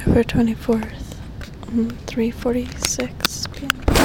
October 24th, 3:46 p.m.